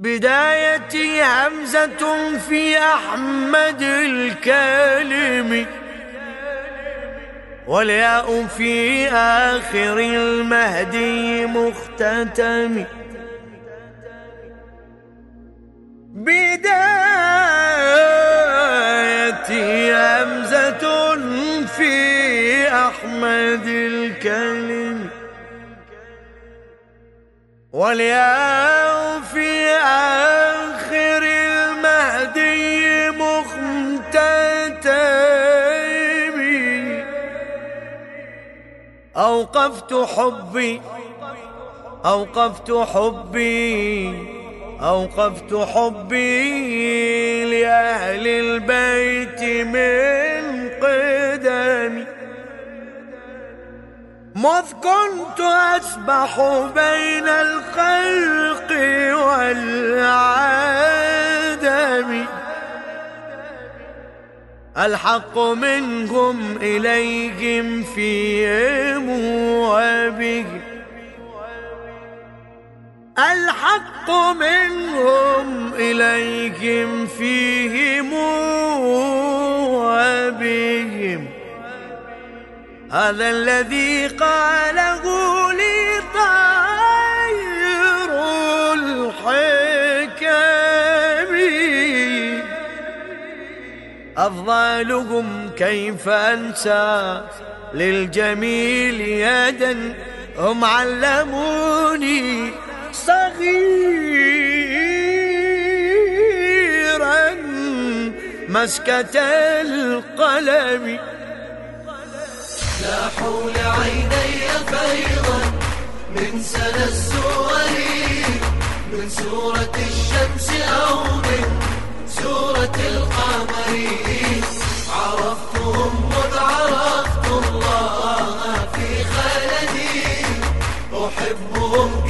بدايتي همزة في أحمد الكلم. والياء في آخر المهدي مختتم. بدايتي همزة في أحمد الكلم. والياء في أوقفت حبي أوقفت حبي أوقفت حبي لأهل البيت من قدمي. مذ كنت أسبح بين الخلق والعالم. الحق منهم إليهم فيهم موابه الحق منهم إليهم فيهم وبهم. هذا الذي قاله لطالب أفضلهم كيف أنسى للجميل يدا هم علموني صغيرا مسكة القلم. لاحوا لعيني فيضا من سنى السور من سورة الشمس أو أحبهم